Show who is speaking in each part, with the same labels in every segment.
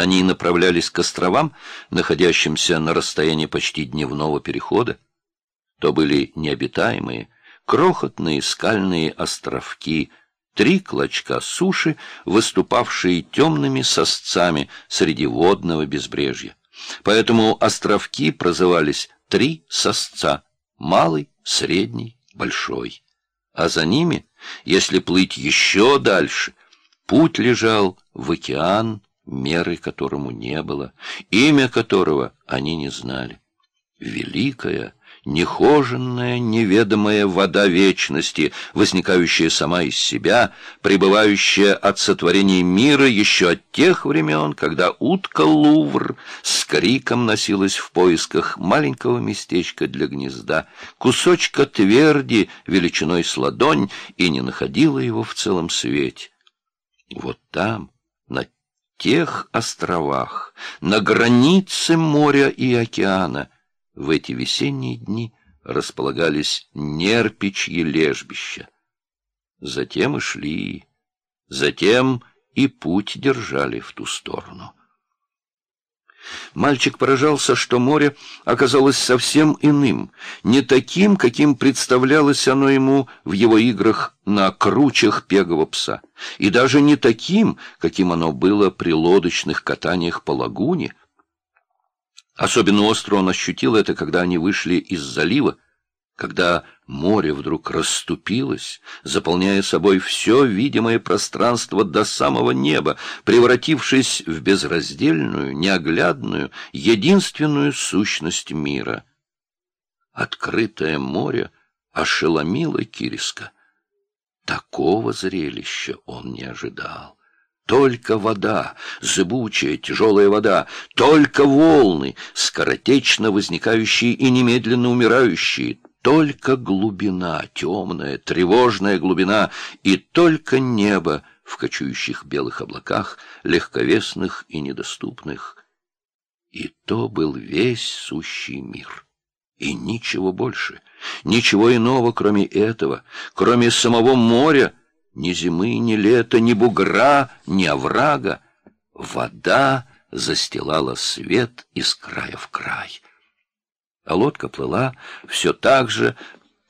Speaker 1: Они направлялись к островам, находящимся на расстоянии почти дневного перехода. То были необитаемые, крохотные скальные островки, три клочка суши, выступавшие темными сосцами среди водного безбрежья. Поэтому островки прозывались «три сосца» — малый, средний, большой. А за ними, если плыть еще дальше, путь лежал в океан, меры которому не было, имя которого они не знали. Великая, нехоженная, неведомая вода вечности, возникающая сама из себя, пребывающая от сотворения мира еще от тех времен, когда утка Лувр с криком носилась в поисках маленького местечка для гнезда, кусочка тверди величиной с ладонь и не находила его в целом свете. Вот там, на тех островах, на границе моря и океана, в эти весенние дни располагались нерпичьи лежбища. Затем и шли, затем и путь держали в ту сторону. Мальчик поражался, что море оказалось совсем иным, не таким, каким представлялось оно ему в его играх на кручах пегого пса, и даже не таким, каким оно было при лодочных катаниях по лагуне. Особенно остро он ощутил это, когда они вышли из залива, когда море вдруг расступилось, заполняя собой все видимое пространство до самого неба, превратившись в безраздельную, неоглядную, единственную сущность мира. Открытое море ошеломило Кириска. Такого зрелища он не ожидал. Только вода, зыбучая, тяжелая вода, только волны, скоротечно возникающие и немедленно умирающие, только глубина, темная, тревожная глубина, и только небо в кочующих белых облаках, легковесных и недоступных. И то был весь сущий мир. И ничего больше, ничего иного, кроме этого, кроме самого моря, ни зимы, ни лета, ни бугра, ни оврага. Вода застилала свет из края в край а лодка плыла все так же,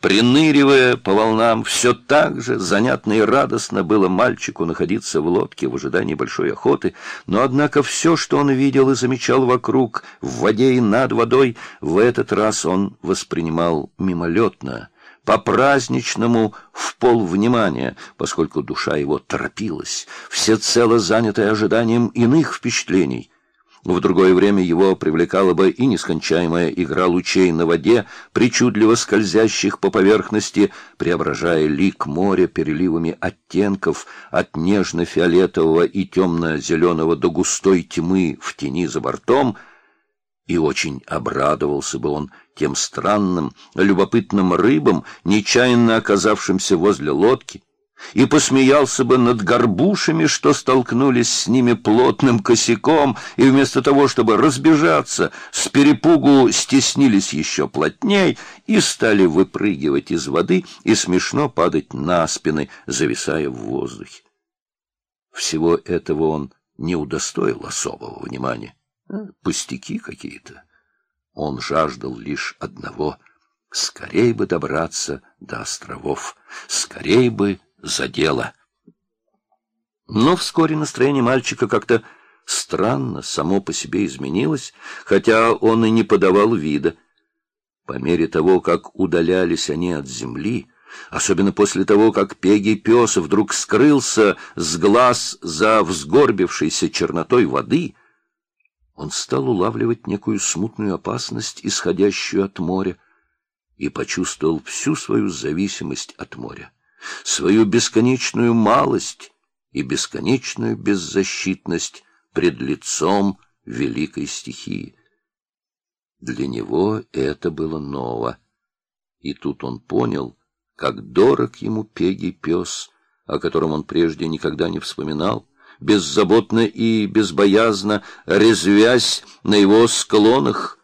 Speaker 1: приныривая по волнам, все так же занятно и радостно было мальчику находиться в лодке в ожидании большой охоты, но, однако, все, что он видел и замечал вокруг, в воде и над водой, в этот раз он воспринимал мимолетно, по-праздничному в пол внимания, поскольку душа его торопилась, всецело занятая ожиданием иных впечатлений — в другое время его привлекала бы и нескончаемая игра лучей на воде, причудливо скользящих по поверхности, преображая лик моря переливами оттенков от нежно-фиолетового и темно-зеленого до густой тьмы в тени за бортом, и очень обрадовался бы он тем странным, любопытным рыбам, нечаянно оказавшимся возле лодки, и посмеялся бы над горбушами, что столкнулись с ними плотным косяком, и вместо того, чтобы разбежаться, с перепугу стеснились еще плотней и стали выпрыгивать из воды и смешно падать на спины, зависая в воздухе. Всего этого он не удостоил особого внимания. Пустяки какие-то. Он жаждал лишь одного — скорей бы добраться до островов, скорей бы за дело. Но вскоре настроение мальчика как-то странно само по себе изменилось, хотя он и не подавал вида. По мере того, как удалялись они от земли, особенно после того, как пегий пес вдруг скрылся с глаз за взгорбившейся чернотой воды, он стал улавливать некую смутную опасность, исходящую от моря, и почувствовал всю свою зависимость от моря свою бесконечную малость и бесконечную беззащитность пред лицом великой стихии. Для него это было ново, и тут он понял, как дорог ему пегий пес, о котором он прежде никогда не вспоминал, беззаботно и безбоязно резвясь на его склонах,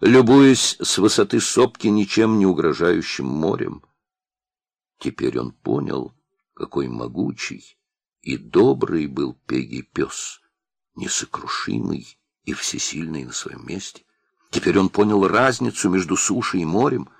Speaker 1: любуясь с высоты сопки ничем не угрожающим морем. Теперь он понял, какой могучий и добрый был Пеги пес, несокрушимый и всесильный на своем месте. Теперь он понял разницу между сушей и морем —